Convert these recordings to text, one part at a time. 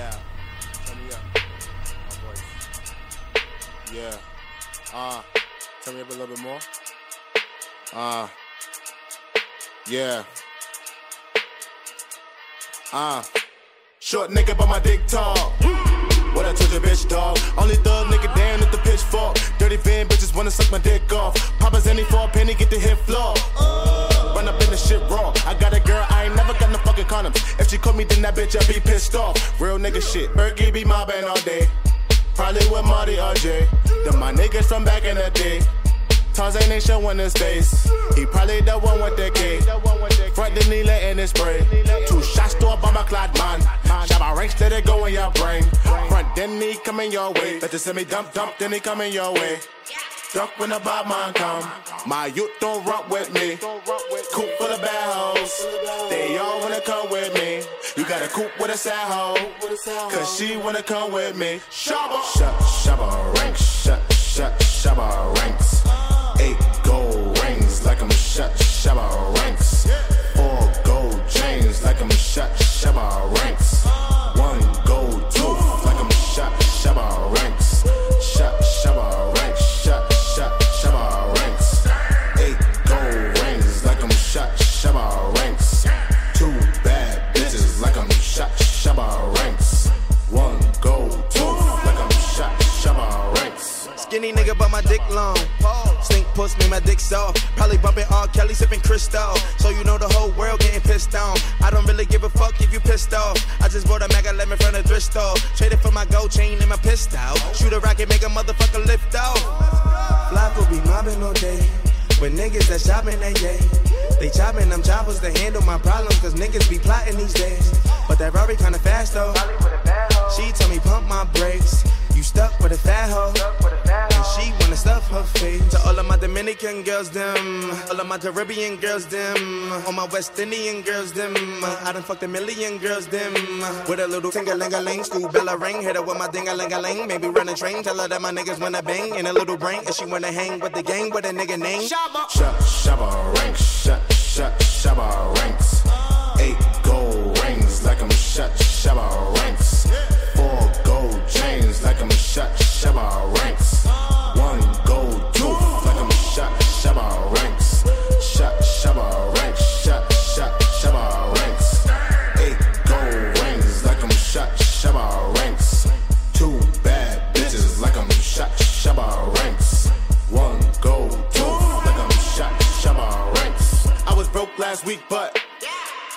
Yeah. Turn me up. My voice. Yeah. Uh, turn me up a little bit more. Uh, yeah. Uh, short nigga, but my dick tall. What I told your bitch, dog. Only thug nigga damn at the pitchfork. Dirty van bitches wanna suck my dick off. Papa's any for a penny, get the hit floor. Run up in the shit raw. I got a girl, I ain't never got no fucking condoms. If she call me, then that bitch, I be pissed off. Shit. Berkey be mobbing all day. Probably with Marty or Jay. Them my niggas from back in the day. Tarzan ain't showing his face. He probably the one with the K. Front the needle in his spray. Two shots to a bomber clad man. Shabba ranks, let it go in your brain. Front, then he coming your way. Better send me dump, dump, then he coming your way. Duck when the bad man come. My youth don't rock with me. Coop hoes. They all come with me. You got a coop with a sad hoe. Cause she wanna come with me. Shabba. Shabba shut, shabba ranks. Skinny nigga, but my dick long. Stink puss, me my dick soft. Probably bumping R. Kelly, sipping Cristal. So you know the whole world getting pissed on. I don't really give a fuck if you pissed off. I just bought a Maga lemon from the thrift store. Traded for my gold chain and my pistol. Shoot a rocket, make a motherfucker lift off. will be mobbing all day. With niggas that shopping that yay. They chopping them choppers to handle my problems, cause niggas be plotting these days. But that Rory kinda fast though. She told me pump my brakes. You stuck with a fat hoe. And she wanna stuff her face. To all of my Dominican girls, them. All of my Caribbean girls, them. All my West Indian girls, them. I done fucked a million girls, them. With a little finger ling a ling, school bell ring. Hit her with my ding a ling a ling. Maybe run a train. Tell her that my niggas wanna bang. In a little brain. And she wanna hang with the gang with a nigga name. Shabba. Shut, shut, shabba ranks.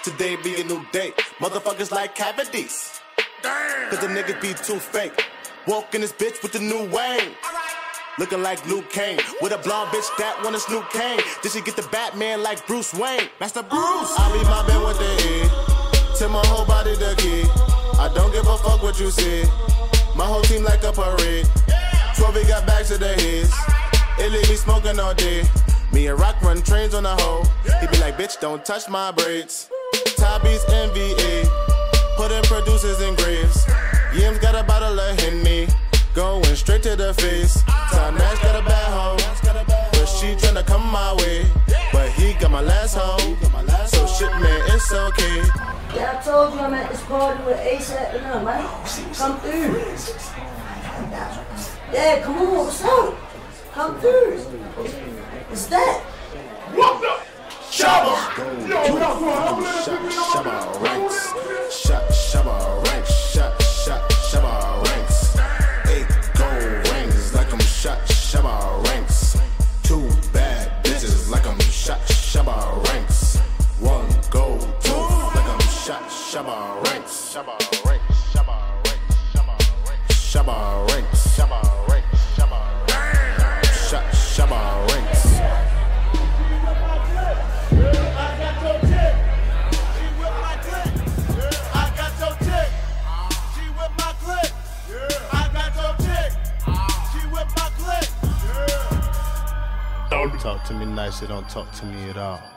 Today be a new day. Motherfuckers like cavities. Damn. Cause the niggas be too fake. Walk in this bitch with the new Wayne. Looking like Luke Kane. With a blonde bitch that wanna snoop Kane. Did she get the Batman like Bruce Wayne? Master Bruce. I be mobbing with the E. Till my whole body the key. I don't give a fuck what you see. My whole team like a parade. 12 got bags to their heads. It leave me smoking all day. Me and Rock run trains on the hoe. He be like, bitch, don't touch my braids. Tabby's NVA. Putting producers in graves. Yams got a bottle of Henny. Going straight to the face. Tom Nash got a bad hoe. But she tryna come my way. But he got my last hoe. So shit, man, it's okay. Yeah, I told you I'm at this party with ASAP and them, man. Come through. Yeah, come on, what's up? Come through. It's that. Shabba! Shut, shabba ranks. Shut, talk to me nice, or don't talk to me at all.